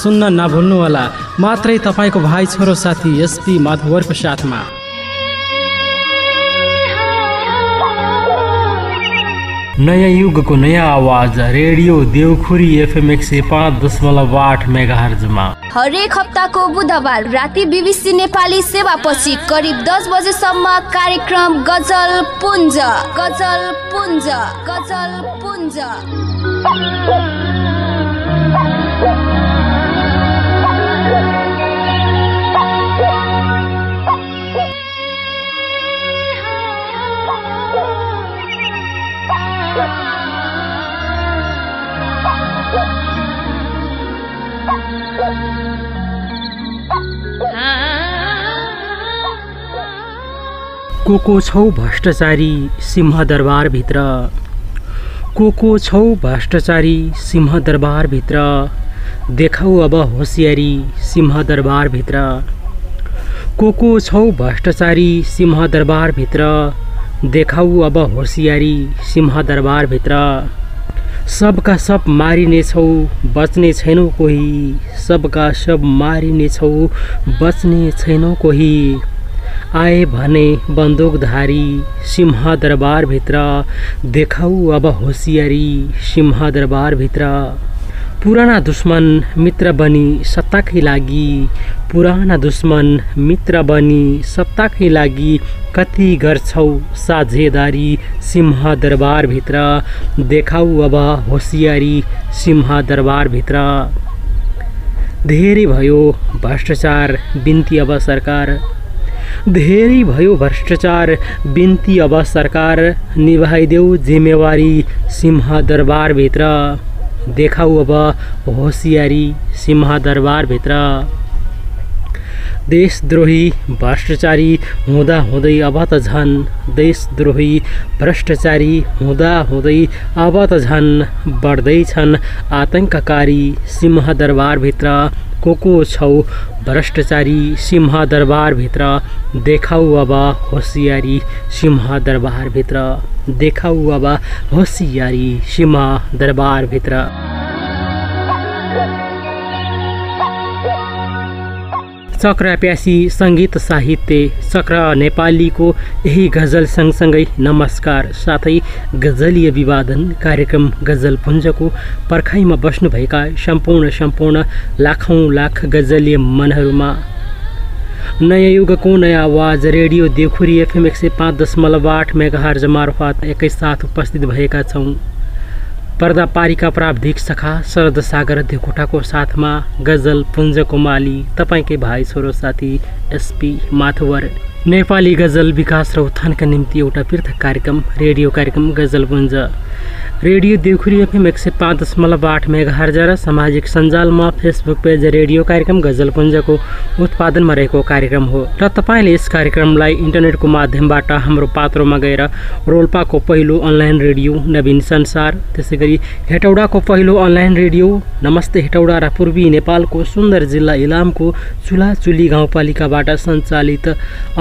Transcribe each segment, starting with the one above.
सुन्न नभुल्नुहोला। मात्रै तपाईँको भाइ छोरो साथी एसपी माधवरको साथमा। नयाँ युगको नयाँ आवाज रेडियो देवखुरी एफएम एक सय पाँच दशमलव आठ मेगाहर्जमा। हरेक हप्ताको बुधबार राति बिबिसी नेपाली सेवापछि करिब दस बजेसम्म कार्यक्रम गजल पुञ्ज गजल पुञ्ज गजल पुञ्ज। को छौ भ्रष्टाचारी सिंहदरबारभित्र को को छौ भ्रष्टाचारी सिंहदरबारभित्र देखाउ अब होसियारी सिंहदरबारभित्र को को छौ भ्रष्टाचारी सिंहदरबारभित्र देखाउ अब होसियारी सिंहदरबारभित्र सबका सब मारिनेछौ बच्ने छैनौ कोही। सबका सब मारिनेछौ बच्ने छैनौ कोही। आए भने बन्दुकधारी सिंहदरबारभित्र। देखाउ अब होसियारी सिंहदरबारभित्र। पुराना दुश्मन मित्र बनी सत्ताकै लागि। पुराना दुश्मन मित्र बनी सत्ताकै लागि। कति गर्छौ साझेदारी सिंहदरबारभित्र। देखाउ अब होसियारी सिंहदरबारभित्र। धेरै भयो भ्रष्टाचार बिन्ती अब सरकार। धेरै भयो भ्रष्टाचार बिन्ती अब सरकार निभाइदेऊ जिम्मेवारी सिंहदरबारभित्र। देखाउ अब होसियारी सिंहदरबारभित्र। देशद्रोही भ्रष्टाचारी हुँदा हुँदै अब त झन्। देशद्रोही भ्रष्टाचारी हुँदा हुँदै अब त झन्। बढ्दैछन् आतङ्ककारी सिंहदरबारभित्र। को को छौ। भ्रष्टाचारी सिंहदरबारभित्र देखाउ अब होसियारी सिंहदरबारभित्र देखाउ अब होसियारी सिंहदरबारभित्र चक्र प्यासी सङ्गीत साहित्य चक्र नेपालीको यही गजल सँगसँगै नमस्कार। साथै गजलीय विवादन कार्यक्रम गजल पुञ्जको पर्खाइमा बस्नुभएका सम्पूर्ण सम्पूर्ण लाखौँ लाख गजलीय मनहरूमा नयाँ युगको नयाँ आवाज रेडियो देवखुरी एफएम एक सय पाँच दशमलव आठ मेगाहर्ज मार्फत एकैसाथ उपस्थित भएका छौँ। पर्दा पारिका प्राविधिक सखा शरद सागर देवकोटाको साथमा गजल पुञ्जको माली तपाईँकै भाइ छोरो साथी एसपी माथुवर नेपाली गजल विकास र उत्थानका निम्ति एउटा पृथक कार्यक्रम रेडियो कार्यक्रम गजल पुञ्ज रेडियो देवखुरी एफएम एक सय पाँच दशमलव आठ मेगाहर्ज र सामाजिक सञ्जालमा फेसबुक पेज रेडियो कार्यक्रम गजलपुञ्जको उत्पादनमा रहेको कार्यक्रम हो। र तपाईँले यस कार्यक्रमलाई इन्टरनेटको माध्यमबाट हाम्रो पात्रोमा गएर रोल्पाको पहिलो अनलाइन रेडियो नवीन संसार त्यसै गरी हेटौडाको पहिलो अनलाइन रेडियो नमस्ते हेटौडा र पूर्वी नेपालको सुन्दर जिल्ला इलामको चुलाचुली गाउँपालिकाबाट सञ्चालित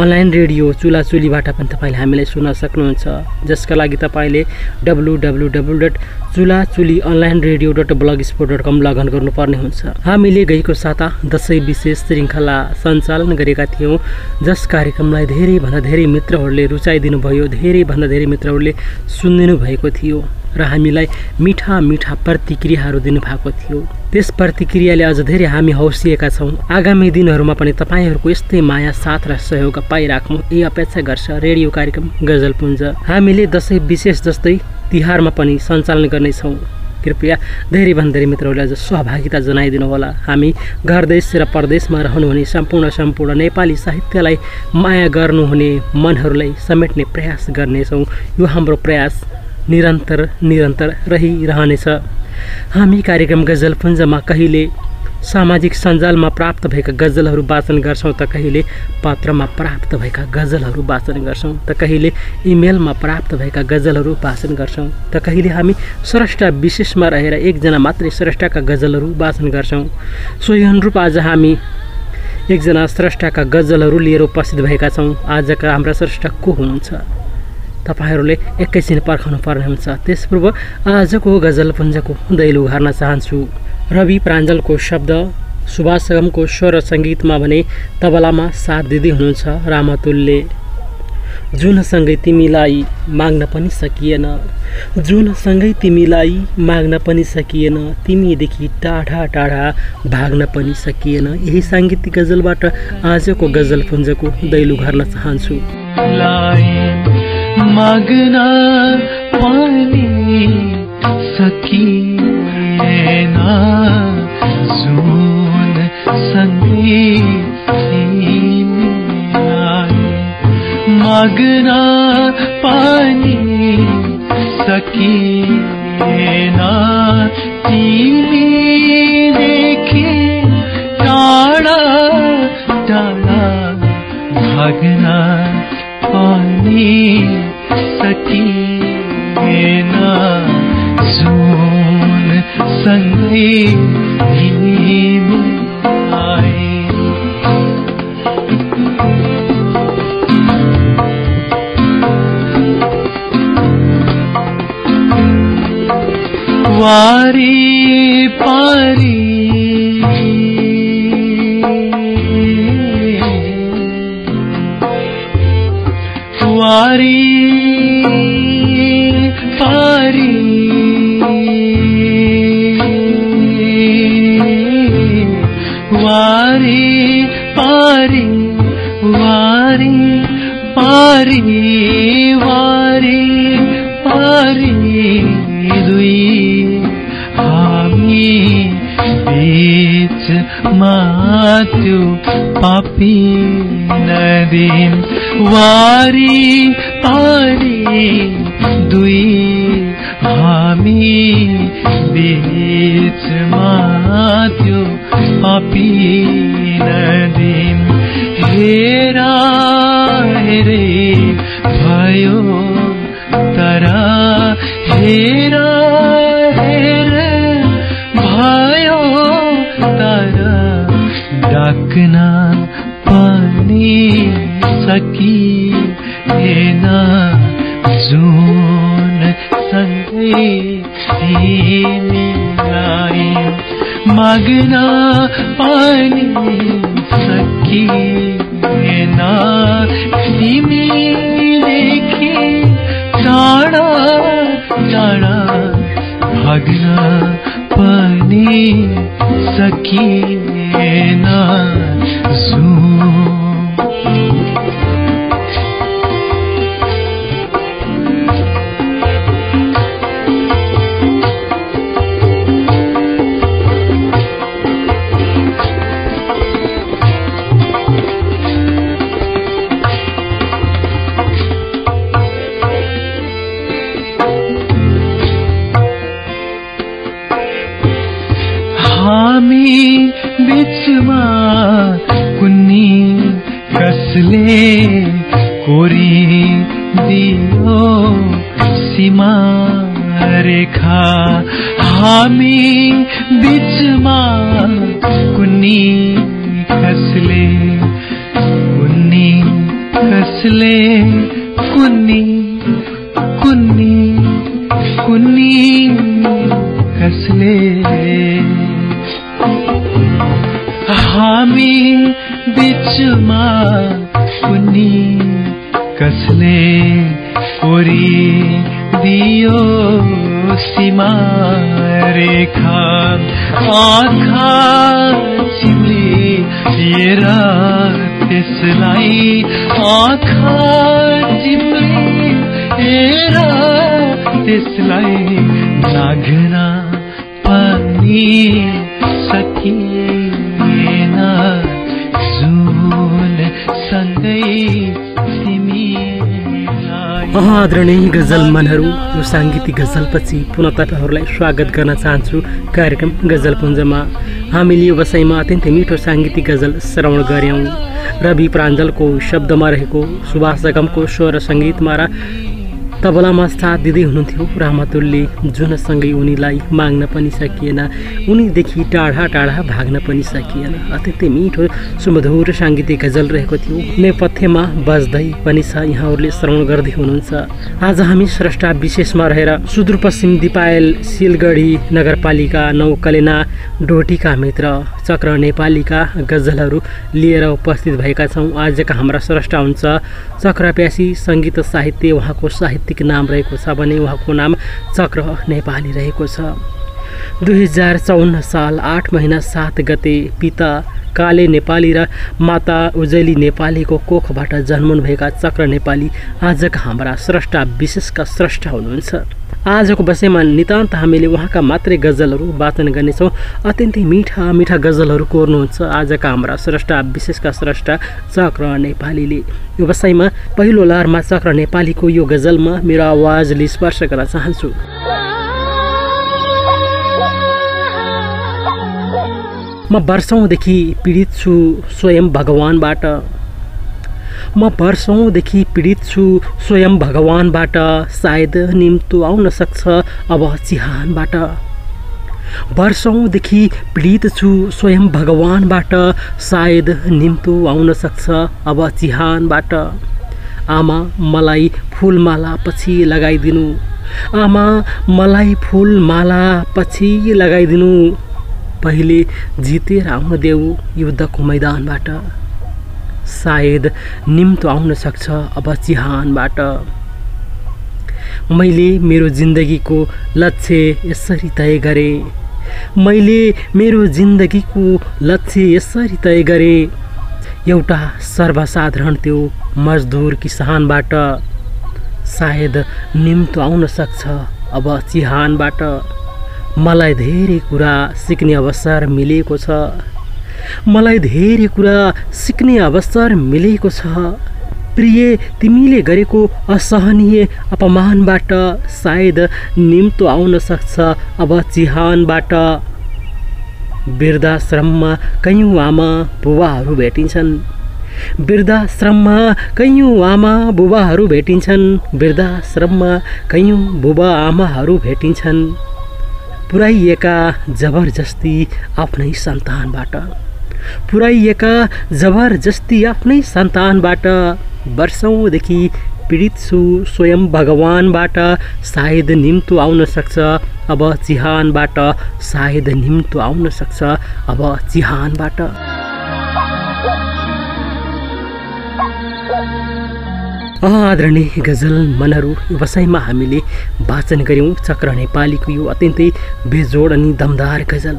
अनलाइन रेडियो चुलाचुलीबाट पनि तपाईँले हामीलाई सुन्न सक्नुहुन्छ। जसका लागि तपाईँले W W W dot Chulachuli online radio dot blog sport dot com log in गर्नुपर्ने हुन्छ। हामीले गएको साता दसैँ विशेष श्रृङ्खला सञ्चालन गरेका थियौँ। जस कार्यक्रमलाई धेरैभन्दा धेरै मित्रहरूले रुचाइदिनु भयो धेरैभन्दा धेरै मित्रहरूले सुनिदिनु भएको थियो। र हामीलाई मिठा मिठा प्रतिक्रियाहरू दिनुभएको थियो। त्यस प्रतिक्रियाले अझ धेरै हामी हौसिएका छौँ। आगामी दिनहरूमा पनि तपाईँहरूको यस्तै माया साथ र सहयोग पाइराखौँ यही अपेक्षा गर्छ रेडियो कार्यक्रम गजलपुञ्ज। हामीले दसैँ विशेष जस्तै तिहारमा पनि सञ्चालन गर्नेछौँ। कृपया धेरैभन्दा धेरै मित्रहरूले अझ सहभागिता जनाइदिनु होला हामी घर देश र परदेशमा रहनुहुने सम्पूर्ण सम्पूर्ण नेपाली साहित्यलाई माया गर्नुहुने मनहरूलाई समेट्ने प्रयास गर्नेछौँ। यो हाम्रो प्रयास निरन्तर निरन्तर रहिरहनेछ हामी कार्यक्रम गजलपुञ्जमा कहिले सामाजिक सञ्जालमा प्राप्त भएका गजलहरू वाचन गर्छौँ त कहिले पत्रमा प्राप्त भएका गजलहरू वाचन गर्छौँ त कहिले इमेलमा प्राप्त भएका गजलहरू वाचन गर्छौँ त कहिले हामी स्रष्टा विशेषमा रहेर एकजना मात्रै स्रष्टाका गजलहरू वाचन गर्छौँ। सोही अनुरूप आज हामी एकजना स्रष्टाका गजलहरू लिएर उपस्थित भएका छौँ। आजका हाम्रा स्रष्टा को हुनुहुन्छ? तपाईँहरूले एकैछिन पर्खाउनु पर्ने हुन्छ। त्यसपूर्व आजको गजलपुञ्जको दैलो घर्न चाहन्छु। रवि प्राञ्जलको शब्द सुभाष सगमको स्वर सङ्गीतमा भने तबलामा साथ दिँदै हुनुहुन्छ रामतुलले। जुनसँगै तिमीलाई माग्न पनि सकिएन जुनसँगै तिमीलाई माग्न पनि सकिएन तिमीदेखि टाढा टाढा भाग्न पनि सकिएन। यही साङ्गीतिक गजलबाट आजको गजल पुञ्जको दैलो घर्न चाहन्छु। माग्न पनि सकिएन जुन सँगै माग्न पनि सकिएन तिमीदेखि टाढा टाढा भाग्न पनि। सँगै तिमी आए वारी सकिएन जुन त्यसलाई आँखा हेर त्यसलाई नाघ्न पनि सकिएन आदरणीय गजल मनहरू यो साङ्गीतिक गजलपछि पुनः तपाईँहरूलाई स्वागत गर्न चाहन्छु कार्यक्रम गजलपुञ्जमा हामीले यो वसाइमा अत्यन्तै मिठो साङ्गीतिक गजल श्रवण गऱ्यौँ रवि प्राञ्जलको शब्दमा रहेको सुभाष जगमको स्वर सङ्गीतमा र तबलामा साथ दिँदै हुनुहुन्थ्यो। रामातुलले जुनसँगै उनीलाई माग्न पनि सकिएन उनीदेखि टाढा टाढा भाग्न पनि सकिएन। अत्यन्तै मिठो सुमधुर साङ्गीतिक गजल रहेको थियो। नेपथ्यमा बज्दै पनि छ यहाँहरूले श्रवण गर्दै हुनुहुन्छ। आज हामी स्रष्टा विशेषमा रहेर सुदूरपश्चिम दिपायल सिलगढी नगरपालिका नौ कलेना डोटीका मित्र चक्र नेपालीका गजलहरू लिएर उपस्थित भएका छौँ। आजका हाम्रा स्रष्टा हुन्छ चक्र प्यासी सङ्गीत साहित्य उहाँको साहित्यिक नाम रहेको छ भने उहाँको नाम चक्र नेपाली रहेको छ। दुई हजार चौन्न साल आठ महिना सात गते पिता काले नेपाली र माता उजैली नेपालीको कोखबाट जन्मनुभएका चक्र नेपाली आजका हाम्रा स्रष्टा विशेषका स्रष्टा हुनुहुन्छ। आजको बसेमा नितान्त हामीले उहाँका मात्रै गजलहरू वाचन गर्नेछौँ। अत्यन्तै मिठा मिठा गजलहरू कोर्नुहुन्छ आजका हाम्रा स्रष्टा विशेषका स्रष्टा चक्र नेपालीले। यो बसाइमा पहिलो लहरमा चक्र नेपालीको यो गजलमा मेरो आवाजले स्पर्श गर्न चाहन्छु। म वर्षौँदेखि पीडित छु स्वयं भगवान्बाट म वर्षौँदेखि पीडित छु। स्वयं भगवान्बाट सायद निम्तो आउन सक्छ अब चिहानबाट। वर्षौँदेखि पीडित छु। स्वयं भगवान्बाट सायद निम्तो आउन सक्छ अब चिहानबाट। आमा मलाई फुलमाला पछि लगाइदिनु। आमा मलाई फुलमाला पछि लगाइदिनु। पहिले जितेर आउन देऊ युद्धको मैदानबाट। सायद निम्तो आउन सक्छ अब चिहानबाट। मैले मेरो जिन्दगीको लक्ष्य यसरी तय गरेँ। मैले मेरो जिन्दगीको लक्ष्य यसरी तय गरेँ। एउटा सर्वसाधारण त्यो मजदुर किसानबाट सायद निम्तो आउन सक्छ अब चिहानबाट। मलाई धेरै कुरा सिक्ने अवसर मिलेको छ। मलाई धेरै कुरा सिक्ने अवसर मिलेको छ। प्रिय तिमीले गरेको असहनीय अपमानबाट सायद निम्तो आउन सक्छ। अब चिहानबाट वृद्धाश्रममा कैयौँ आमा बुबाहरू भेटिन्छन्। वृद्धाश्रममा कैयौँ आमा बुबाहरू भेटिन्छन्। वृद्धाश्रममा कैयौँ बुबा आमाहरू भेटिन्छन्। पुर्याइएका जबरजस्ती आफ्नै सन्तानबाट। पुर्याइएका जबरजस्ती आफ्नै सन्तानबाट वर्षौँदेखि पीडित छु स्वयं भगवान्बाट सायद निम्तो आउन सक्छ अब चिहानबाट सायद निम्तो आउन सक्छ अब चिहानबाट। आदरणीय गजल मनहरू व्यवसायमा हामीले वाचन गऱ्यौँ चक्र नेपालीको यो अत्यन्तै बेजोड अनि दमदार गजल।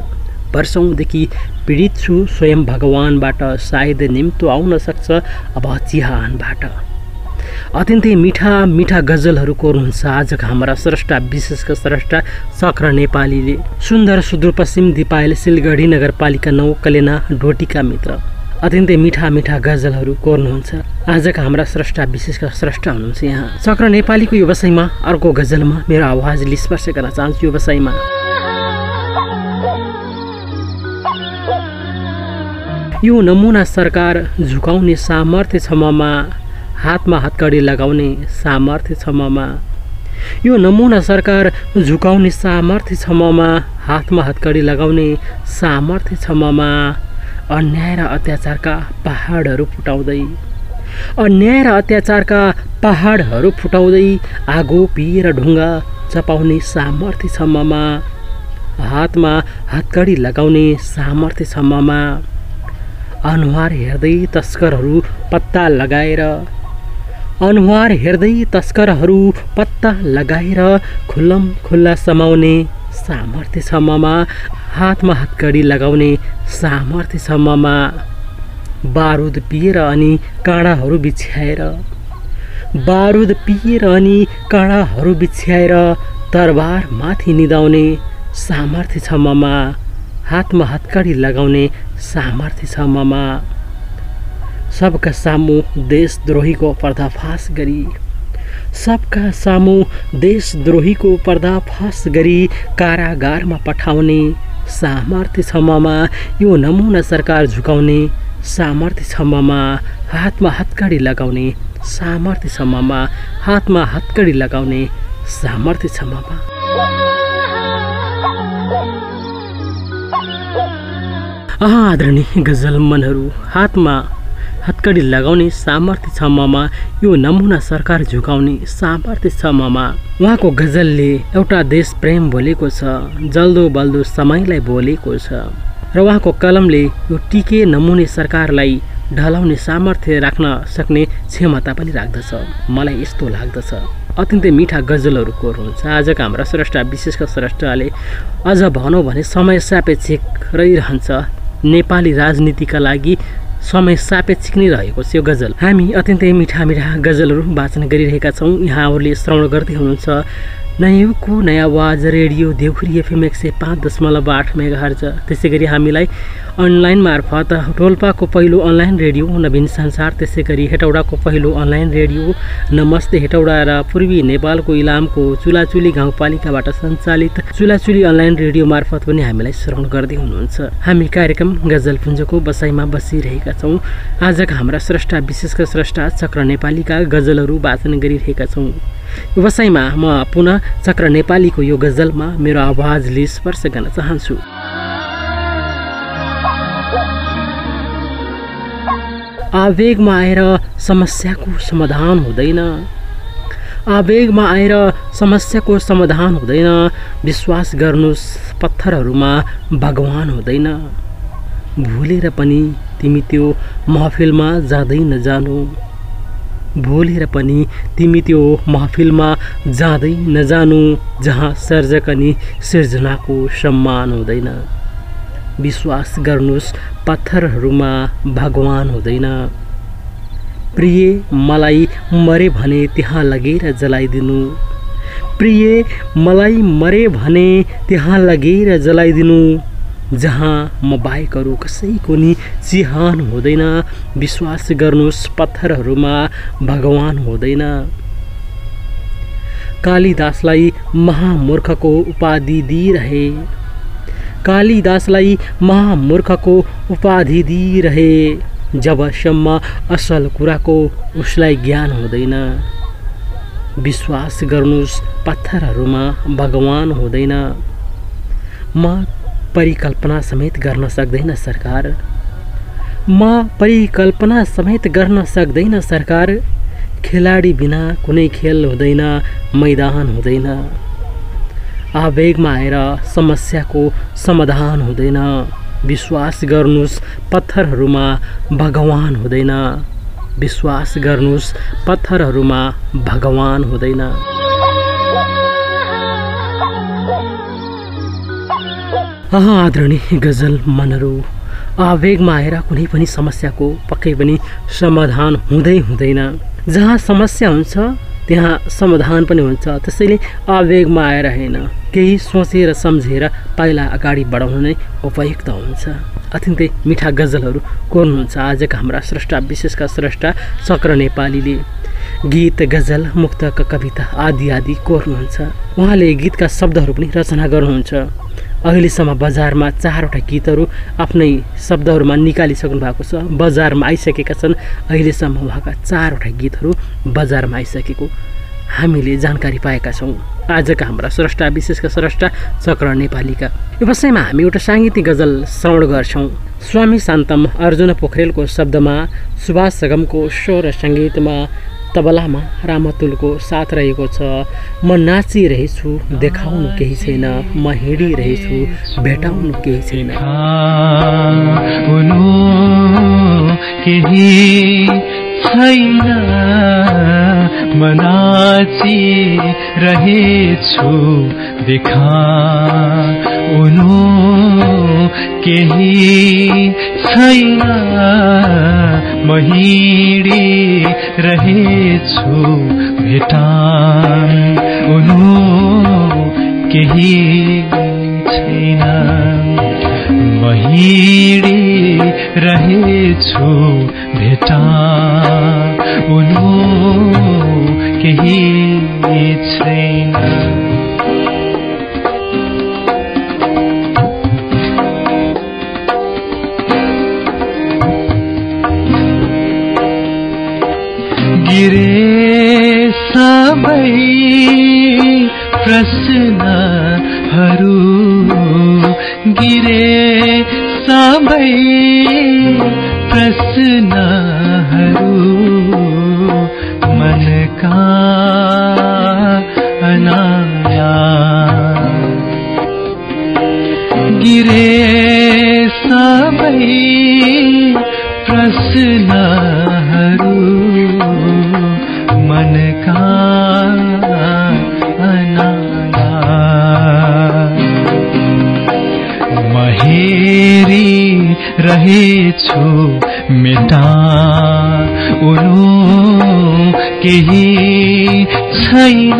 वर्षौँदेखि पीडित छु स्वयं भगवान्बाट सायद निम्तो आउन सक्छ अब चिहानबाट। अत्यन्तै मिठा मिठा गजलहरू कोर्नुहुन्छ आजका हाम्रा स्रष्टा विशेषका स्रष्टा चक्र नेपालीले सुन्दर सुदूरपश्चिम दिपायल सिलगढी नगरपालिका नौ कलेना डोटीका मित्र। अत्यन्तै मिठा मिठा गजलहरू कोर्नुहुन्छ। आजका हाम्रा स्रष्टा विशेषका स्रष्टा हुनुहुन्छ यहाँ। चक्र नेपालीको व्यवसायमा अर्को गजलमा मेरो आवाजले स्पर्श गर्न चाहन्छु व्यवसायमा। यो नमुना सरकार झुकाउने सामर्थ्य छ ममा हातमा हतकडी लगाउने सामर्थ्य छ ममा। यो नमुना सरकार झुकाउने सामर्थ्य छ ममा हातमा हतकडी लगाउने सामर्थ्य छ ममा। अन्याय र अत्याचारका पहाडहरू फुटाउँदै अन्याय र अत्याचारका पहाडहरू फुटाउँदै आगो पिएर ढुङ्गा चपाउने सामर्थ्य छ हातमा हतकडी लगाउने सामर्थ्य छ अनुहार हेर्दै तस्करहरू पत्ता लगाएर अनुहार हेर्दै तस्करहरू पत्ता लगाएर खुल्लम खुल्ला समाउने सामर्थ्य छ हातमा हतकडी लगाउने सामर्थ्य बारुद पिएर अनि काँडाहरू बिछ्याएर बारुद पिएर अनि काँडाहरू बिछ्याएर तरबार माथि निदाउने सामर्थ्य हातमा हतकडी लगाउने सामर्थ्य छ ममा। सबका सामु देशद्रोहीको पर्दाफास गरी सबका सामु देशद्रोहीको पर्दाफास गरी कारागारमा पठाउने सामर्थ्य क्षममा यो नमुना सरकार झुकाउने सामर्थ्य क्षममा हातमा हत्कडी लगाउने सामर्थ्य क्षममा हातमा हत्कडी लगाउने सामर्थ्य क्षममा आदरणीय गजल मनहरू हातमा हत्कडी लगाउने सामर्थ्य क्षममा यो नमुना सरकार झुकाउने सामर्थ्य क्षममा उहाँको गजलले एउटा देश प्रेम बोलेको छ जल्दो बल्दो समयलाई बोलेको छ। र उहाँको कलमले यो टिके नमुने सरकारलाई ढलाउने सामर्थ्य राख्न सक्ने क्षमता पनि राख्दछ। मलाई यस्तो लाग्दछ। अत्यन्तै मिठा गजलहरू कोर्नुहुन्छ। आजका हाम्रा स्रष्टा विशेषकर स्रष्टाले अझ भनौँ भने समय सापेक्षिक रहिरहन्छ। नेपाली राजनीतिका लागि समय सापेक्षिक नै रहेको छ यो गजल। हामी अत्यन्तै मिठा मिठा गजलहरू वाचन गरिरहेका छौँ। यहाँहरूले श्रवण गर्दै हुनुहुन्छ नयाँको नयाँ आवाज रेडियो देउखुरी एफएम एक सय पाँच दशमलव आठ मेगा हर्ज त्यसै गरी हामीलाई अनलाइन मार्फत टोल्पाको पहिलो अनलाइन रेडियो नवीन संसार त्यसै गरी हेटौडाको पहिलो अनलाइन रेडियो नमस्ते हेटौडा र पूर्वी नेपालको इलामको चुलाचुली गाउँपालिकाबाट सञ्चालित चुलाचुली अनलाइन रेडियो मार्फत पनि हामीलाई श्रवण गर्दै हुनुहुन्छ। हामी कार्यक्रम गजलपुञ्जको बसाइमा बसिरहेका छौँ। आजका हाम्रा स्रष्टा विशेषकर स्रष्टा चक्र नेपालीका गजलहरू वाचन गरिरहेका छौँ। व्यवसायमा म पुनः चक्र नेपालीको यो गजलमा मेरो आवाजले स्पर्श गर्न चाहन्छु। आवेगमा आएर समस्याको समाधान हुँदैन। आवेगमा आएर समस्याको समाधान हुँदैन। विश्वास गर्नुहोस् पत्थरहरूमा भगवान हुँदैन। भुलेर पनि तिमी त्यो महफिलमा जाँदै नजानु। भुलेर पनि तिमी त्यो महफिलमा जाँदै नजानु जहाँ सर्जक अनि सिर्जनाको सम्मान हुँदैन। विश्वास गर्नुहोस् पत्थरहरूमा भगवान हुँदैन। प्रिय मलाई मरे भने त्यहाँ लगेर जलाइदिनु। प्रिय मलाई मरे भने त्यहाँ लगेर जलाइदिनु। जहाँ म बाहेकहरू कसैको नि चिहान हुँदैन विश्वास गर्नुहोस् पत्थरहरूमा भगवान हुँदैन। कालिदासलाई महामूर्खको उपाधि दिइरहे। कालिदासलाई महामूर्खको उपाधि दिइरहे। जबसम्म असल कुराको उसलाई ज्ञान हुँदैन। विश्वास गर्नुहोस् पत्थरहरूमा भगवान हुँदैन। म परिकल्पना समेत गर्न सक्दैन सरकार। म परिकल्पना समेत गर्न सक्दैन सरकार। खेलाडी बिना कुनै खेल हुँदैन मैदान हुँदैन। आवेगमा आएर समस्याको समाधान हुँदैन। विश्वास गर्नुहोस् पत्थरहरूमा भगवान हुँदैन। विश्वास गर्नुहोस् पत्थरहरूमा भगवान हुँदैन। आदरणीय गजल मनहरू आवेगमा आएर कुनै पनि समस्याको पक्कै पनि समाधान हुँदै हुँदैन। जहाँ समस्या हुन्छ त्यहाँ समाधान पनि हुन्छ। त्यसैले आवेगमा आएर होइन केही सोचेर सम्झेर पाइला अगाडि बढाउनु नै उपयुक्त हुन्छ। अत्यन्तै मिठा गजलहरू कोर्नुहुन्छ आजका हाम्रा स्रष्टा विशेषका स्रष्टा चक्र नेपालीले। गीत गजल मुक्तक कविता आदि आदि कोर्नुहुन्छ। उहाँले गीतका शब्दहरू पनि रचना गर्नुहुन्छ। अहिलेसम्म बजारमा चारवटा गीतहरू आफ्नै शब्दहरूमा निकालिसक्नु भएको छ। बजारमा आइसकेका छन्। अहिलेसम्म उहाँका चारवटा गीतहरू बजारमा आइसकेको हामीले जानकारी पाएका छौँ। आजका हाम्रा स्रष्टा विशेषका स्रष्टा चक्र नेपालीका। व्यवसायमा हामी एउटा साङ्गीतिक गजल श्रवण गर्छौँ। स्वामी शान्तम अर्जुन पोखरेलको शब्दमा सुभाष सगमको स्वर सङ्गीतमा तबलामा रामतुलको साथ रहेको छ। म नाचिरहेछु देखाउनु केही छैन। म हिँडिरहेछु भेटाउनु केही छैन। केही छैन। म नाची रहेछु देखाउनु केही छैन। म हिँडी रहेछु भेटाउनु केही छैन। म हिँडी रहेछु भेटा उनो केही छैन। केही छैन।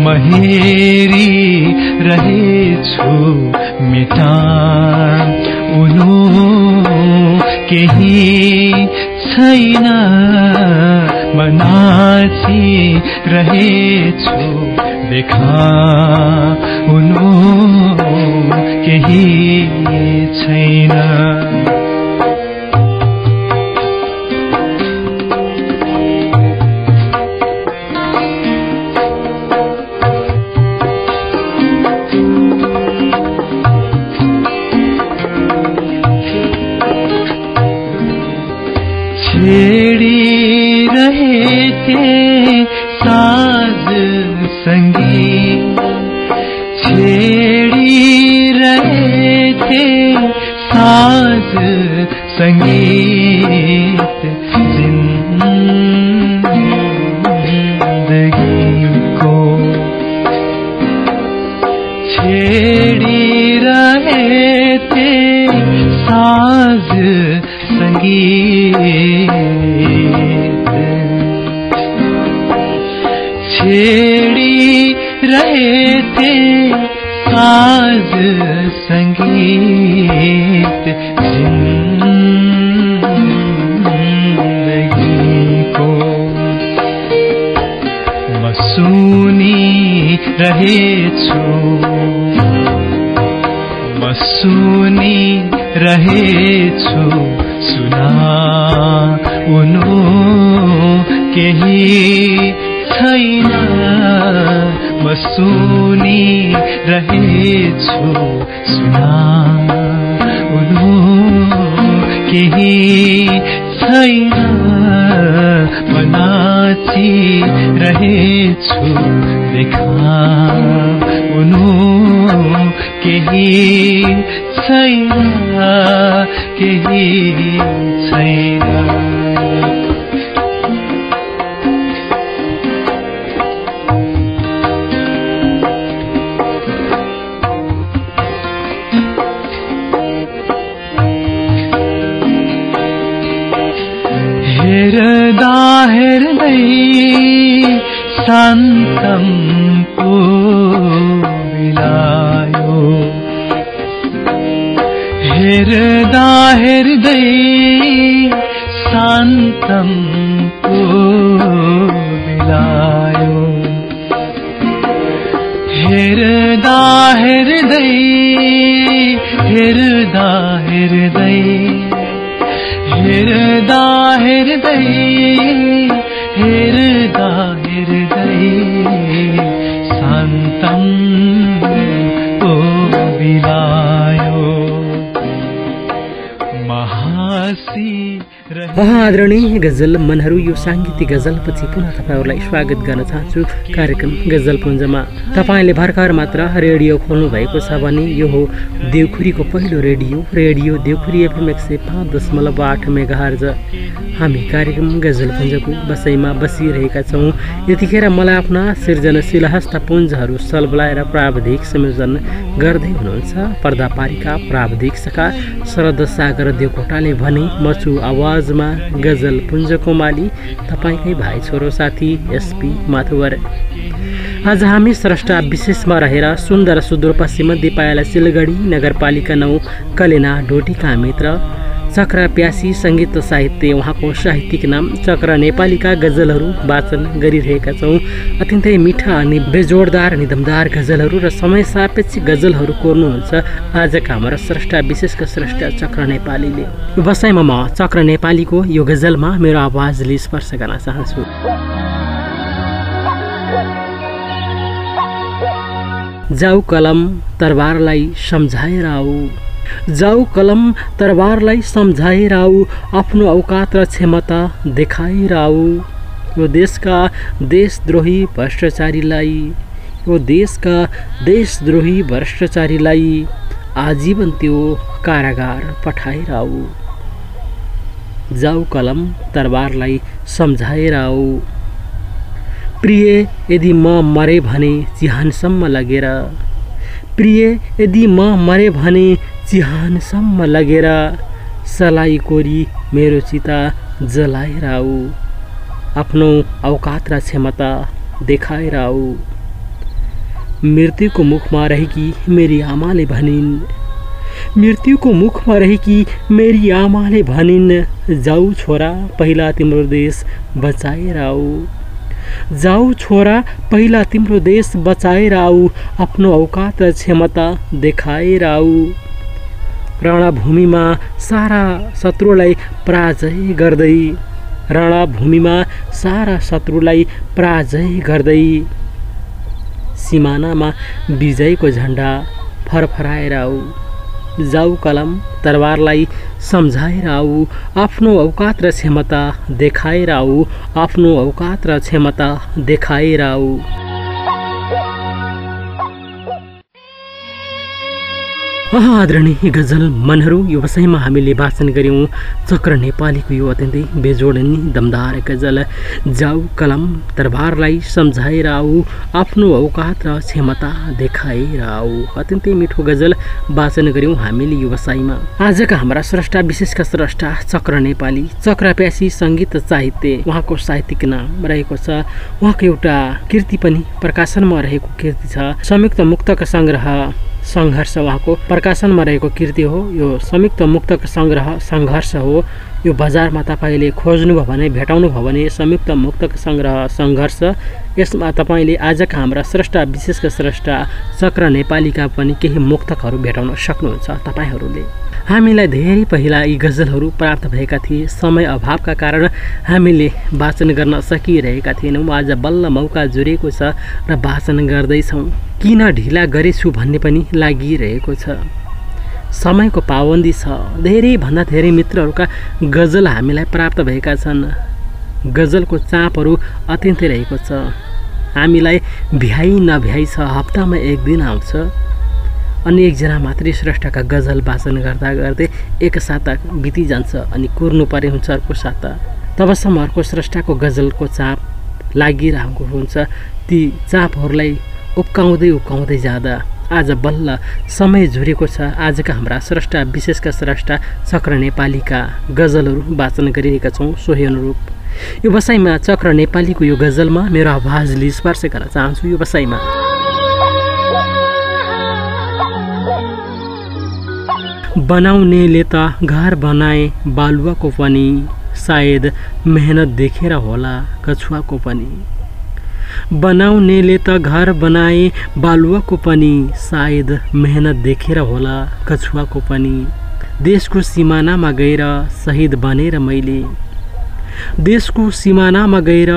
महेरी रहेछु मेटा उनो केही छैन। मनाची रहेछु देखा। उनो केही छैन। संगीत जिंदगी को मसूनी रहेछु। मसूनी रहेछु। सुना उनो केही छैन। मसूनी रहेछु सुना। उनो केही छैन। मनाची रहेछु देखा। उनो केही छैन केही छैन। हेर्दा हेर्दै हेर्दा हेर्दै हेर्दा हेर्दै हेर्दा हेर्दै शान्तम ओ बिलायो महासी आदरणीय गजल मनहरू यो साङ्गीतिक गजलपछि पुनः तपाईँहरूलाई स्वागत गर्न चाहन्छु। कार्यक्रम गजल पुञ्जमा तपाईँले भर्खर मात्र रेडियो खोल्नु भएको छ भने यो हो देवखुरीको पहिलो रेडियो रेडियो देवखुरी एफएम एक सय पाँच दशमलव आठ मेगाहर्ज। हामी कार्यक्रम गजल पुञ्जको बसाइमा बसिरहेका छौँ। यतिखेर मलाई आफ्ना सृजनशील हस्तपुञ्जहरू सल्बलाएर प्राविधिक संयोजन गर्दै हुनुहुन्छ। पर्दापारिका प्राविधिक सखा शरद सागर देवकोटाले भने म छु आवाजमा गजल पुञ्ज कोमाली तपाईँकै भाइ छोरो साथी एसपी माथुवर। आज हामी स्रष्टा विशेषमा रहेर सुन्दर सुदूरपश्चिम दिपायाला सिलगढी नगरपालिका नौ कलेना डोटीका मित्र चक्र प्यासी सङ्गीत साहित्य उहाँको साहित्यिक नाम चक्र नेपालीका गजलहरू वाचन गरिरहेका छौँ। अत्यन्तै मिठा अनि बेजोडदार अनि दमदार गजलहरू र समय सापेक्ष गजलहरू कोर्नुहुन्छ आजका हाम्रा स्रष्टा विशेषका स्रष्टा चक्र नेपालीले। बसाइमा म चक्र नेपालीको यो गजलमा मेरो आवाजले स्पर्श गर्न चाहन्छु। जाऊ कलम तरबारलाई सम्झाएर आऊ। जाऊ कलम तरबारलाई सम्झाएर आफ्नो औकात र क्षमता देखाएर यो देशका देशद्रोही भ्रष्टाचारीलाई यो देशका देशद्रोही भ्रष्टाचारीलाई आजीवन त्यो कारागार पठाएर जाऊ कलम तरबारलाई सम्झाएर प्रिय यदि म मरे भने चिहानसम्म लगेर प्रिय यदि म मरे भने चिहानसम्म लगेर सलाई कोरी मेरो चिता जलाएर आऊ आफ्नो औकात र क्षमता देखाएर आऊ मृत्युको मुखमा रहेकी मेरी आमाले भनिन् मृत्युको मुखमा रहेकी मेरी आमाले भनिन् जाऊ छोरा पहिला तिम्रो देश बचाएर आऊ जाऊ छोरा पहिला तिम्रो देश बचाएर आऊ आफ्नो औकात र क्षमता देखाएर आऊ रणभूमिमा सारा शत्रुलाई पराजय गर्दै रणभूमिमा सारा शत्रुलाई पराजय गर्दै। सिमानामा विजयको झन्डा फरफराएर आऊ जाऊ कलम तरबारलाई सम्झाएर आऊ आफ्नो औकात र क्षमता देखाएर आऊ आफ्नो औकात र क्षमता देखाएर आऊ आदरणीय गजल मनहरू यो विषयमा हामीले वाचन गऱ्यौँ चक्र नेपालीको यो अत्यन्तै बेजोडनी दमदार गजल। जाऊ कलम तरबारलाई सम्झाएर आऊ आफ्नो औकात र क्षमता देखाएर आऊ अत्यन्तै मिठो गजल वाचन गऱ्यौँ हामीले यो व्यवसायमा आजका हाम्रा स्रष्टा विशेषका स्रष्टा चक्र नेपाली चक्र प्यासी सङ्गीत साहित्य उहाँको साहित्यिक नाम रहेको छ। उहाँको एउटा कृति पनि प्रकाशनमा रहेको कृति छ। संयुक्त मुक्तक सङ्ग्रह सङ्घर्ष उहाँको प्रकाशनमा रहेको कृति हो। यो संयुक्त मुक्तक सङ्ग्रह सङ्घर्ष हो। यो बजारमा तपाईँले खोज्नुभयो भने भेटाउनुभयो भने संयुक्त मुक्तक सङ्ग्रह सङ्घर्ष। यसमा तपाईँले आजका हाम्रा स्रष्टा विशेषका स्रष्टा चक्र नेपालीका पनि केही मुक्तकहरू भेटाउन सक्नुहुन्छ तपाईँहरूले। हामीलाई धेरै पहिला यी गजलहरू प्राप्त भएका थिए। समय अभावका कारण हामीले वाचन गर्न सकिरहेका थिएनौँ। आज बल्ल मौका जुरेको छ र वाचन गर्दैछौँ। किन ढिला गरेछु भन्ने पनि लागिरहेको छ। समयको पाबन्दी छ। धेरैभन्दा धेरै मित्रहरूका गजल हामीलाई प्राप्त भएका छन्। गजलको चापहरू अत्यन्तै रहेको छ। हामीलाई भ्याइ नभ्याइ छ। हप्तामा एक दिन आउँछ। अनि एकजना मात्रै श्रेष्ठका गजल वाचन गर्दा गर्दै एक साता बितिजान्छ अनि कुर्नु पर्ने हुन्छ अर्को साता। तबसम्म अर्को श्रेष्ठको गजलको चाप लागिरहेको हुन्छ। ती चापहरूलाई उप्काउँदै उप्काउँदै जाँदा आज बल्ल समय झुरेको छ। आजका हाम्रा स्रष्टा विशेषका स्रष्टा चक्र नेपालीका गजलहरू वाचन गरिरहेका छौँ। सोही अनुरूप। यो बसाइमा चक्र नेपालीको यो गजलमा मेरो आवाजले स्पर्श गर्न चाहन्छु। यो बसाइमा बनाउनेले त घर बनाए बालुवाको पनि। सायद मेहनत देखेर होला कछुवाको पनि। बनाउनेले त घर बनाए बालुवाको पनि। सायद मेहनत देखेर होला कछुवाको पनि। देशको सिमानामा गएर शहीद बनेर मैले। देशको सिमानामा गएर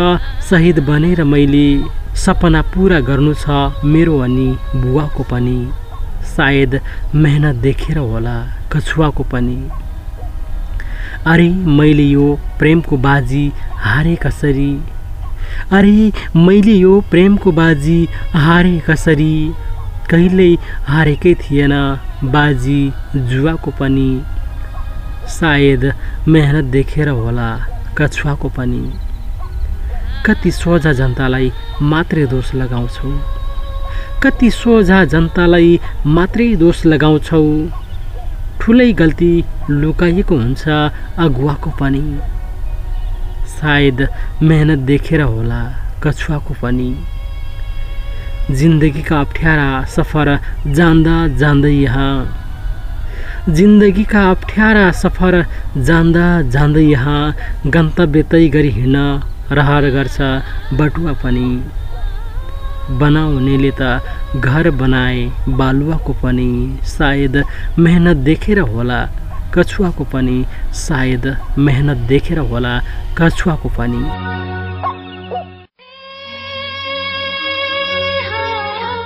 शहीद बनेर मैले। सपना पुरा गर्नु छ मेरो अनि बुवाको पनि। सायद मेहनत देखेर होला कछुवाको पनि। अरे मैले यो प्रेमको बाजी हारे कसरी? अरे मैले यो प्रेमको बाजी हारे कसरी? कहिल्यै हारेकै थिएन बाजी जुवाको पनि। सायद मेहनत देखेर होला कछुवाको पनि। कति सोझा जनतालाई मात्रै दोष लगाउँछौ। कति सोझा जनतालाई मात्रै दोष लगाउँछौ। ठुलै गल्ती लुकाइएको हुन्छ अगुवाको पनि। सायद मेहनत देखेर होला कछुवाको पनि। जिन्दगीका अप्ठ्यारा सफर जान्दा जान्दै यहाँ। जिन्दगीका अप्ठ्यारा सफर जान्दा जान्दै यहाँ। गन्तव्य तय गरी हिँड्न रहर गर्छ बटुवा पनि। बनाउनेले त घर बनाए बालुवाको पनि सायद मेहनत देखेर होला कछुवाको पनि सायद मेहनत देखेर होला कछुवाको पनि।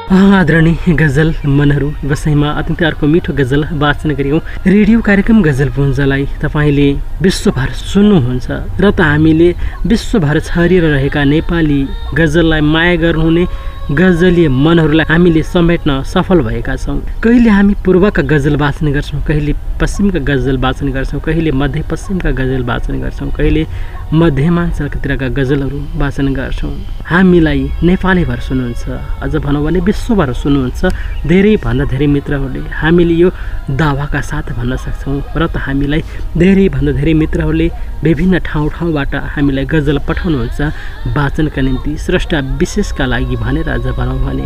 आदरणीय गजल मनहरू व्यवसायमा अत्यन्तै अर्को मिठो गजल वाचन गऱ्यौँ रेडियो कार्यक्रम गजल पुञ्जलाई तपाईँले विश्वभर सुन्नुहुन्छ र त हामीले विश्वभर छरिएर रहेका नेपाली गजललाई माया गर्नुहुने गजलीय मनहरूलाई हामीले समेट्न सफल भएका छौँ। कहिले हामी पूर्वका गजल वाचन गर्छौँ कहिले पश्चिमका गजल वाचन गर्छौँ कहिले मध्यपश्चिमका गजल वाचन गर्छौँ कहिले मध्यमाञ्चलतिरका गजलहरू वाचन गर्छौँ। हामीलाई नेपालीभर सुन्नुहुन्छ। अझ भनौँ भने विश्वभर सुन्नुहुन्छ। धेरैभन्दा धेरै मित्रहरूले हामीले यो दावाका साथ भन्न सक्छौँ र त हामीलाई धेरैभन्दा धेरै मित्रहरूले विभिन्न ठाउँ ठाउँबाट हामीलाई गजल पठाउनुहुन्छ। वाचनका निम्ति स्रष्टा विशेषका लागि भनेर अझ भनौँ भने।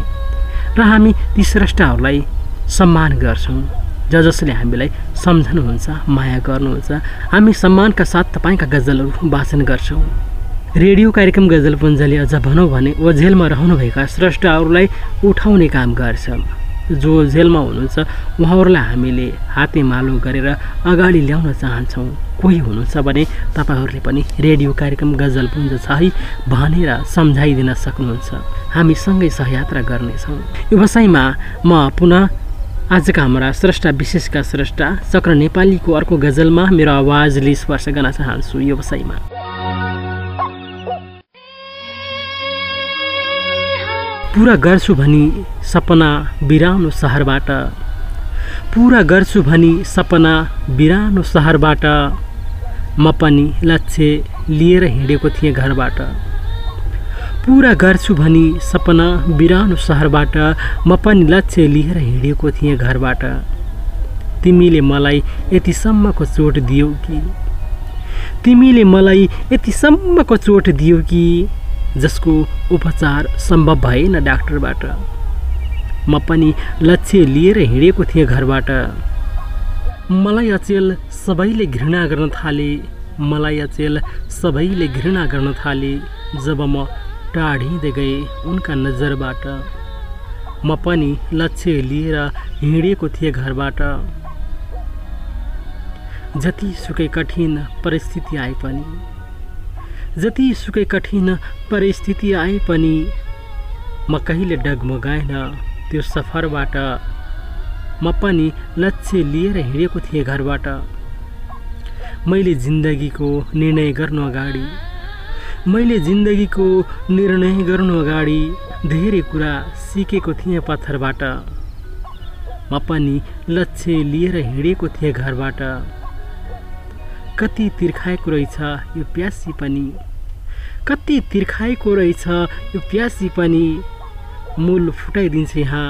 र हामी ती स्रष्टाहरूलाई सम्मान गर्छौँ। ज जसले हामीलाई सम्झनुहुन्छ माया गर्नुहुन्छ हामी सम्मानका साथ तपाईँका गजलहरू वाचन गर्छौँ। रेडियो कार्यक्रम गजल पुञ्जले अझ भनौँ भने ओझेलमा रहनुभएका स्रष्टाहरूलाई उठाउने काम गर्छ। जो जेलमा हुनुहुन्छ उहाँहरूलाई हामीले हातेमालो गरेर अगाडि ल्याउन चाहन्छौँ। कोही हुनुहुन्छ भने तपाईँहरूले पनि रेडियो कार्यक्रम गजल पुञ्ज छ है भनेर सम्झाइदिन सक्नुहुन्छ। हामी सँगै सहयात्रा गर्नेछौँ। व्यवसायमा म पुनः आजका हाम्रा स्रष्टा विशेषका स्रष्टा चक्र नेपालीको अर्को गजलमा मेरो आवाजले स्पर्श गर्न चाहन्छु व्यवसायमा पुरा गर्छु भनी सपना बिरानो सहरबाट। पुरा गर्छु भनी सपना बिरानो सहरबाट। म पनि लक्ष्य लिएर हिँडेको थिएँ घरबाट। पुरा गर्छु भनी सपना बिरानो सहरबाट म पनि लक्ष्य लिएर हिँडेको थिएँ घरबाट। तिमीले मलाई यतिसम्मको चोट दियौ कि? तिमीले मलाई यतिसम्मको चोट दियौ कि? जसको उपचार सम्भव भएन डाक्टरबाट। म पनि लक्ष्य लिएर हिँडेको थिएँ घरबाट। मलाई अचेल सबैले घृणा गर्न थाले। मलाई अचेल सबैले घृणा गर्न थाले। जब म टाढिँदै गए। उनका नजरबाट म पनि लक्ष्य लिएर हिँडेको थिएँ घरबाट जतिसुकै कठिन परिस्थिति आए पनि। जतिसुकै कठिन परिस्थिति आए पनि म कहिले डगमगाएन त्यो सफरबाट म पनि लक्ष्य लिएर हिँडेको थिएँ घरबाट मैले जिन्दगीको निर्णय गर्नु अगाडि मैले जिन्दगीको निर्णय गर्नु अगाडि धेरै कुरा सिकेको थिएँ पत्थरबाट। म पनि लक्ष्य लिएर हिँडेको थिएँ घरबाट। कति तिर्खाएको रहेछ यो प्यासी पनि। कति तिर्खाएको रहेछ यो प्यासी पनि। मूल फुटाइदिन्छ यहाँ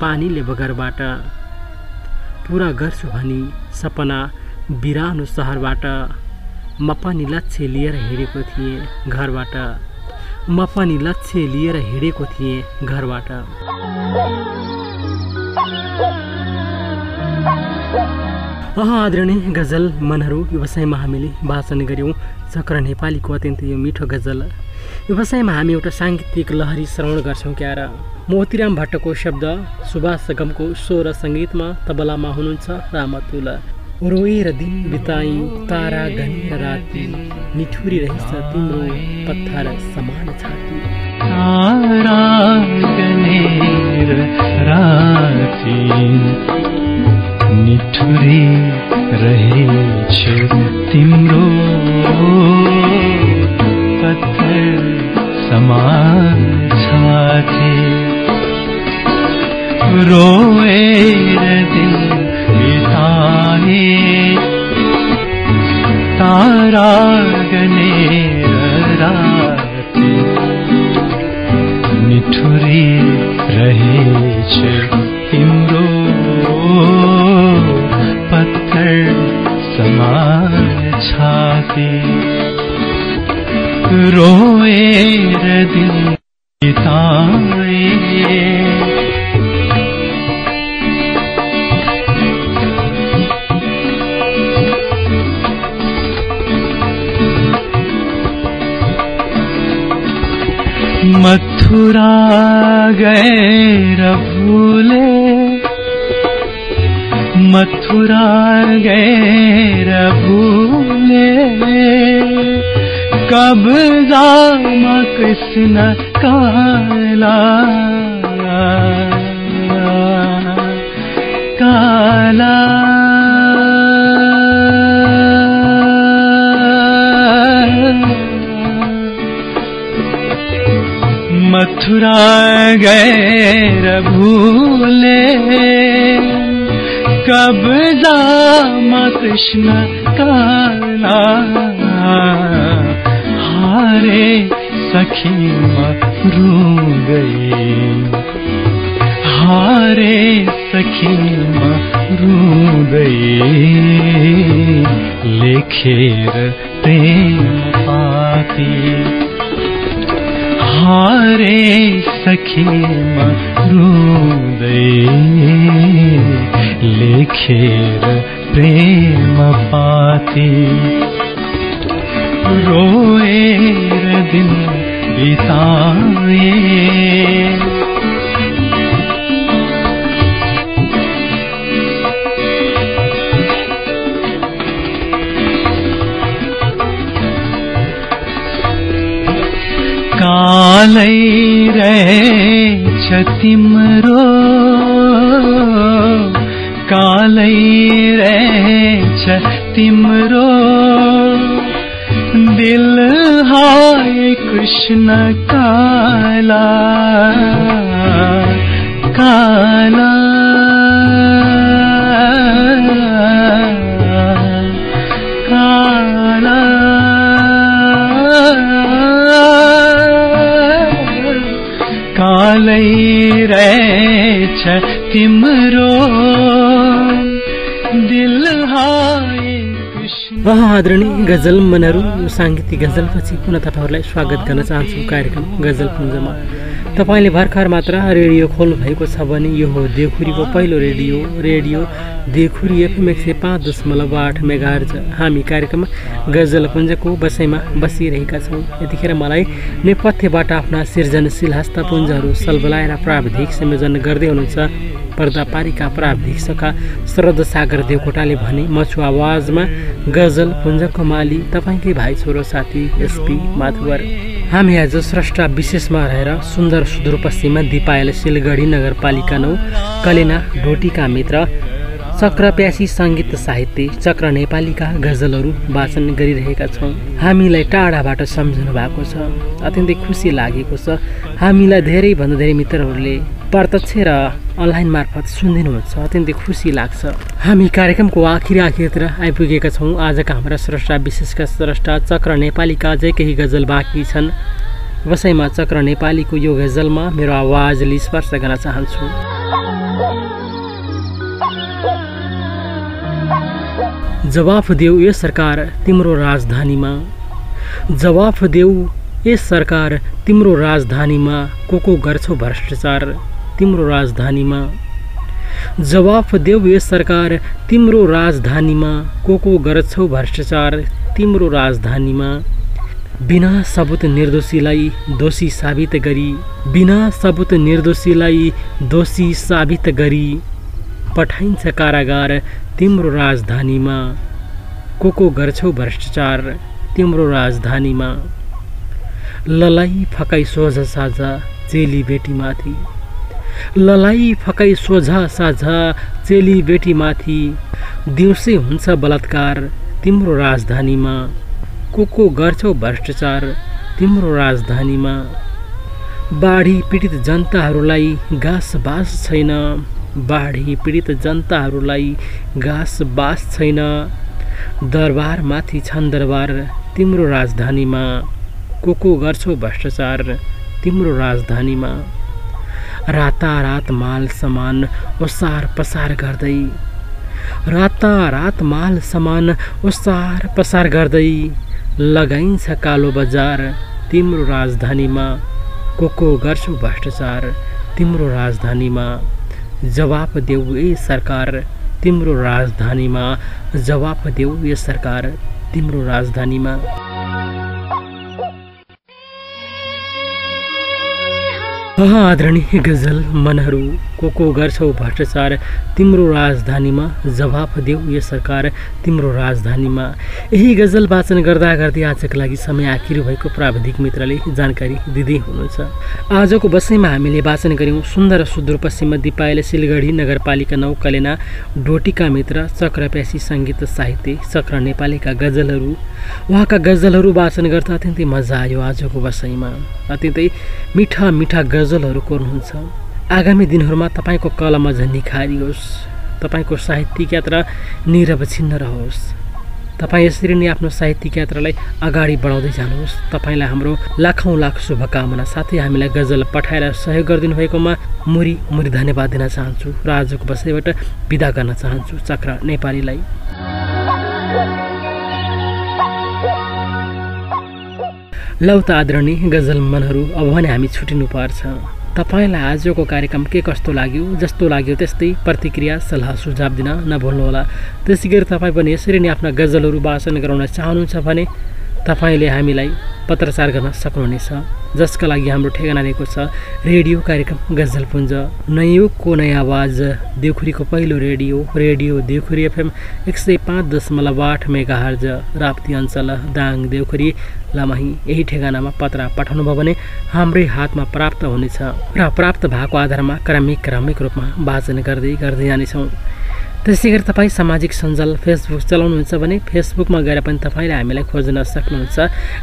पानीले बगरबाट। पुरा गर्छु भनी सपना बिरानो सहरबाट। म पनि लक्ष्य लिएर हिँडेको थिएँ घरबाट। म पनि लक्ष्य लिएर हिँडेको थिएँ घरबाट। अह आदरणीय गजल मनहरू व्यवसायमा हामीले वाचन गऱ्यौँ। चक्र नेपालीको अत्यन्तै यो मिठो गजल। व्यवसायमा हामी एउटा साङ्गीतिक लहरी श्रवण गर्छौँ क्या र मोतीराम भट्टको शब्द सुभाष गमको स्वर सङ्गीतमा तबलामा हुनुहुन्छ रामतुल। रोएर दिन बिताई तारा गनेर राति निठुरी रहेछ तिम्रो पत्थर समान छाती। तारा गनेर राति निठुरी रहेछ तिम्रो पत्थर समान छाती। रोएर दिल बिताए तारा गनेर राति निठुरी रहेछ तिम्रो पत्थर समान छाती रोएर दिल गए भूले मथुरा गए भूले कब राम कृष्ण काला मथुरा गए भूले कब राम कृष्ण काला हारे सखी रू गई हारे सखी रू गई लेखेर प्रेम हारे सखी लेखेर प्रेम पाती। रोएर दिन बिताए तिम्रो कालै रहेछ तिम्रो दिल हाय कृष्ण काला काला काला रहेछ तिम्रो दिल आदरणीय गजल मनहरू साङ्गीतिक गजलपछि पुनः तपाईँहरूलाई स्वागत गर्न चाहन्छु कार्यक्रम गजल पुञ्जमा तपाईँले भर्खर मात्र रेडियो खोल्नु भएको छ भने यो हो देवखुरीको पहिलो रेडियो। रेडियो देवखुरी एफएम एक सय पाँच दशमलव आठ मेगार्ज हामी कार्यक्रम गजल पुञ्जको बसाइमा बसिरहेका छौँ। यतिखेर मलाई नेपथ्यबाट आफ्ना सृजनशील हस्तपुञ्जहरू सल्बलाएर प्राविधिक संयोजन गर्दै हुनुहुन्छ पर्दापारिका प्राविधिक सखा शरद सागर देवकोटाले भने म छु आवाजमा गजल पुञ्जको माली तपाईँकै भाइ छोरो साथी एसपी माथुवर हामी आज स्रष्टा विशेषमा रहेर सुन्दर सुदूरपश्चिममा दिपायल सिलगढी नगरपालिका नौ कलेना ढोटीका मित्र चक्र प्यासी सङ्गीत साहित्य चक्र नेपालीका गजलहरू वाचन गरिरहेका छौँ। हामीलाई टाढाबाट सम्झनु भएको छ। अत्यन्तै खुसी लागेको छ हामीलाई धेरैभन्दा धेरै मित्रहरूले प्रत्यक्ष र अनलाइन मार्फत सुनिदिनुहुन्छ। अत्यन्तै खुसी लाग्छ। हामी कार्यक्रमको आखिर आखिरतिर आइपुगेका छौँ। आजका हाम्रा स्रष्टा विशेषका स्रष्टा चक्र नेपालीका अझै केही गजल बाँकी छन्। वसैमा चक्र नेपालीको यो गजलमा मेरो आवाजले स्पर्श गर्न चाहन्छु। जवाफ देऊ ए सरकार तिम्रो राजधानीमा। जवाफ देऊ ए सरकार तिम्रो राजधानीमा को को गर्छौ भ्रष्टाचार? तिम्रो राजधानीमा। जवाफ देऊ ए सरकार तिम्रो राजधानीमा को को गर्छौ भ्रष्टाचार? तिम्रो राजधानीमा। बिना सबुत निर्दोषीलाई दोषी साबित गरी बिना सबुत निर्दोषीलाई दोषी साबित गरी पठाइन्छ कारागार तिम्रो राजधानीमा को को गर्छौ भ्रष्टाचार? तिम्रो राजधानीमा। ललाई फकाइ सोझ साझा चेली बेटीमाथि ललाई फकाइ सोझा साझा चेली बेटीमाथि दिउँसै हुन्छ बलात्कार तिम्रो राजधानीमा। को को गर्छौ भ्रष्टाचार तिम्रो राजधानीमा। बाढी पीडित जनताहरूलाई घाँस बास छैन। बाढी पीडित जनताहरूलाई घाँस बास छैन। दरबारमाथि छन् दरबार तिम्रो राजधानीमा। को को गर्छौ भ्रष्टाचार तिम्रो राजधानीमा? रातारात माल सामान ओसार पसार गर्दै। रातारात माल सामान ओसार पसार गर्दै लगाइन्छ कालो बजार तिम्रो राजधानीमा। को को गर्छौ भ्रष्टाचार तिम्रो राजधानीमा? जवाफ देऊ ए सरकार तिम्रो राजधानीमा। जवाफ देऊ ए सरकार तिम्रो राजधानीमा। आदरणीय गजल मनहरू को को गर्छौ भ्रष्टाचार? तिम्रो राजधानीमा जवाफ देऊ यो सरकार तिम्रो राजधानीमा। यही गजल वाचन गर्दा गर्दै आजको लागि समय आखिर भएको प्राविधिक मित्रले जानकारी दिँदै हुनुहुन्छ। आजको बसैमा हामीले वाचन गऱ्यौँ सुन्दर सुदूरपश्चिम दिपायल सिलगढी नगरपालिका नौ कलेना डोटीका मित्र चक्रप्यासी सङ्गीत साहित्य चक्र नेपालीका गजलहरू। उहाँका गजलहरू वाचन गर्दा अत्यन्तै मजा आयो आजको बसाइमा अत्यन्तै मिठा मिठा गजलहरू कोर्नुहुन्छ। आगामी दिनहरूमा तपाईँको कलम अझ निखारियोस् तपाईँको साहित्यिक यात्रा निरवच्छिन्न रहोस्। तपाईँ यसरी नै आफ्नो साहित्यिक यात्रालाई अगाडि बढाउँदै जानुहोस्। तपाईँलाई हाम्रो लाखौँ लाख शुभकामना। साथै हामीलाई गजल पठाएर सहयोग गरिदिनु भएकोमा मुरी मुरी धन्यवाद दिन चाहन्छु र आजको बसाइबाट बिदा गर्न चाहन्छु। चक्र नेपालीलाई। लौ त आदरणीय गजल मनहरू अब भने हामी छुटिनु पर्छ तपाईँलाई आजको कार्यक्रम के कस्तो लाग्यो जस्तो लाग्यो त्यस्तै प्रतिक्रिया सल्लाह सुझाव दिन नभुल्नुहोला। त्यसै गरी तपाईँ पनि यसरी नै आफ्ना गजलहरू वाचन गराउन चाहनुहुन्छ भने तपाईँले हामीलाई पत्रचार गर्न सक्नुहुनेछ जसका लागि हाम्रो ठेगाना रहेको छ रेडियो कार्यक्रम गजलपुञ्ज नयोको नयाँ आवाज देउखुरीको पहिलो रेडियो रेडियो देउखुरी एफएम एक सय पाँच दशमलव आठ मेगा हर्ज राप्ती अञ्चल दाङ देउखुरी लमही यही ठेगानामा पत्र पठाउनुभयो भने हाम्रै हातमा प्राप्त हुनेछ। र प्राप्त भएको आधारमा क्रमिक क्रमिक रूपमा वाचन गर्दै गर्दै जानेछौँ। त्यसै गरी तपाईँ सामाजिक सञ्जाल फेसबुक चलाउनुहुन्छ भने फेसबुकमा गएर पनि तपाईँले हामीलाई खोज्न सक्नुहुन्छ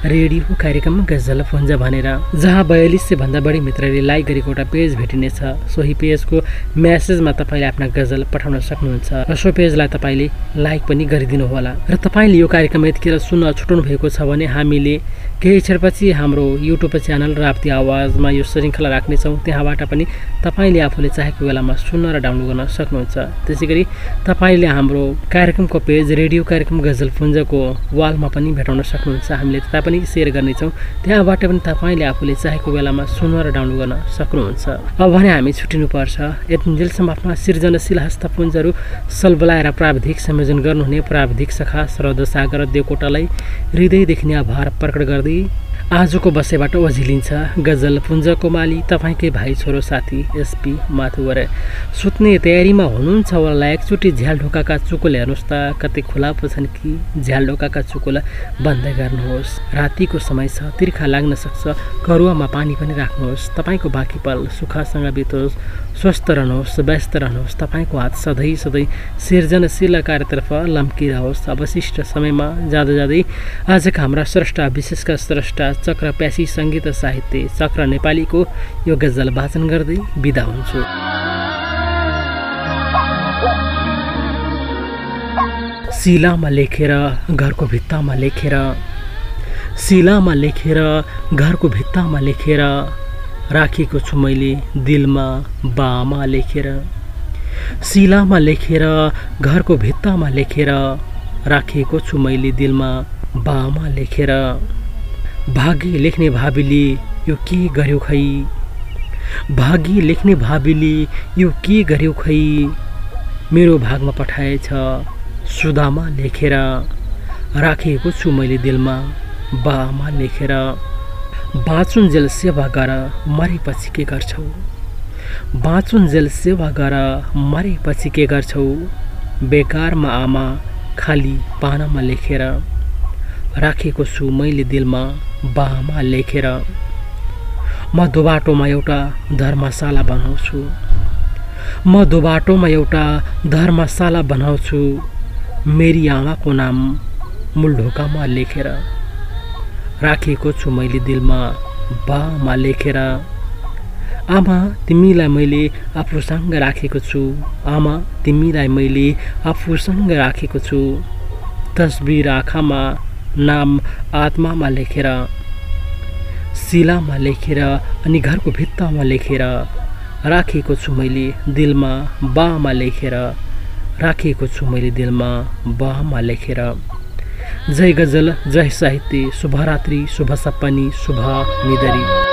रेडियो कार्यक्रम गजल पुञ्ज भनेर। जहाँ बयालिस सय भन्दा बढी मित्रले लाइक गरेको एउटा पेज भेटिनेछ। सोही पेजको म्यासेजमा तपाईँले आफ्ना गजल पठाउन सक्नुहुन्छ। र सो पेजलाई तपाईँले लाइक पनि गरिदिनु होला र तपाईँले यो कार्यक्रम यतिखेर सुन्न छुटाउनु भएको छ भने हामीले केही क्षणपछि हाम्रो युट्युब च्यानल राप्ती आवाजमा यो श्रृङ्खला राख्नेछौँ। त्यहाँबाट पनि तपाईँले आफूले चाहेको बेलामा सुन्न र डाउनलोड गर्न सक्नुहुन्छ। त्यसै गरी तपाईँले हाम्रो कार्यक्रमको पेज रेडियो कार्यक्रम गजलपुञ्जको वालमा पनि भेटाउन सक्नुहुन्छ। हामीले त्यता पनि सेयर गर्नेछौँ। त्यहाँबाट पनि तपाईँले आफूले चाहेको बेलामा सुन्न र डाउनलोड गर्न सक्नुहुन्छ। अब भने हामी छुट्टिनुपर्छ यतिन्जेलसम्म आफ्ना सृजनशील हस्तपुञ्जहरू सलबलाएर प्राविधिक संयोजन गर्नुहुने प्राविधिक सखा शरद सागर देवकोटालाई हृदयदेखि आभार प्रकट गर्दै Lee? आजको बसेबाट ओझिलिन्छ गजल पुञ्जको माली तपाईँकै भाइ छोरो साथी एसपी माथुवर। सुत्ने तयारीमा हुनुहुन्छ होला एकचोटि झ्याल ढोकाका चुकुल हेर्नुहोस् त कतै खुला पो छन् कि झ्याल ढोकाका चुकुल। बन्द गर्नुहोस्। रातिको समय छ तिर्खा लाग्न सक्छ। करुवामा पानी पनि राख्नुहोस्। तपाईँको बाँकी पल सुखसँग बितोस्। स्वस्थ रहनुहोस् व्यस्त रहनुहोस्। तपाईँको हात सधैँ सधैँ सृजनशील कार्यतर्फ लम्किरहोस्। अवशिष्ट समयमा जाँदा जाँदै आजका हाम्रा स्रष्टा विशेषका स्रष्टा चक्र प्यासी सङ्गीत साहित्य चक्र नेपालीको यो गजल वाचन गर्दै बिदा हुन्छु। शिलामा लेखेर घरको भित्तामा लेखेर शिलामा लेखेर घरको भित्तामा लेखेर राखेको छु मैले दिलमा बामा लेखेर। शिलामा लेखेर घरको भित्तामा लेखेर राखेको छु मैले दिलमा बामा लेखेर। भागी लेख्ने भाबीले यो के गर्यो खै? भागी लेख्ने भाबीले यो के गर्यो खै? मेरो भागमा पठाएछ सुदामा लेखेर राखेको छु मैले दिलमा बामा लेखेर। बाँचुन्जेल सेवा गर मरेपछि के गर्छौ? बाँचुन्जेल सेवा गर मरेपछि के गर्छौ? बेकारमा आमा खाली पानामा लेखेर राखेको छु मैले दिलमा बामा लेखेर म दोबाटोमा एउटा धर्मशाला बनाउँछु। म दोबाटोमा एउटा धर्मशाला बनाउँछु। मेरी आमाको नाम मूलढोकामा लेखेर राखेको छु मैले दिलमा बामा लेखेर। आमा तिमीलाई मैले आफूसँग राखेको छु। आमा तिमीलाई मैले आफूसँग राखेको छु। तस्बिर आँखामा नाम आत्मामा लेखेर शिलामा लेखेर अनि घरको भित्तामा लेखेर राखेको छु मैले दिलमा बामा लेखेर राखेको छु मैले दिलमा बामा लेखेर। जय गजल जय साहित्य शुभरात्रि शुभ सपनी शुभ निदरी।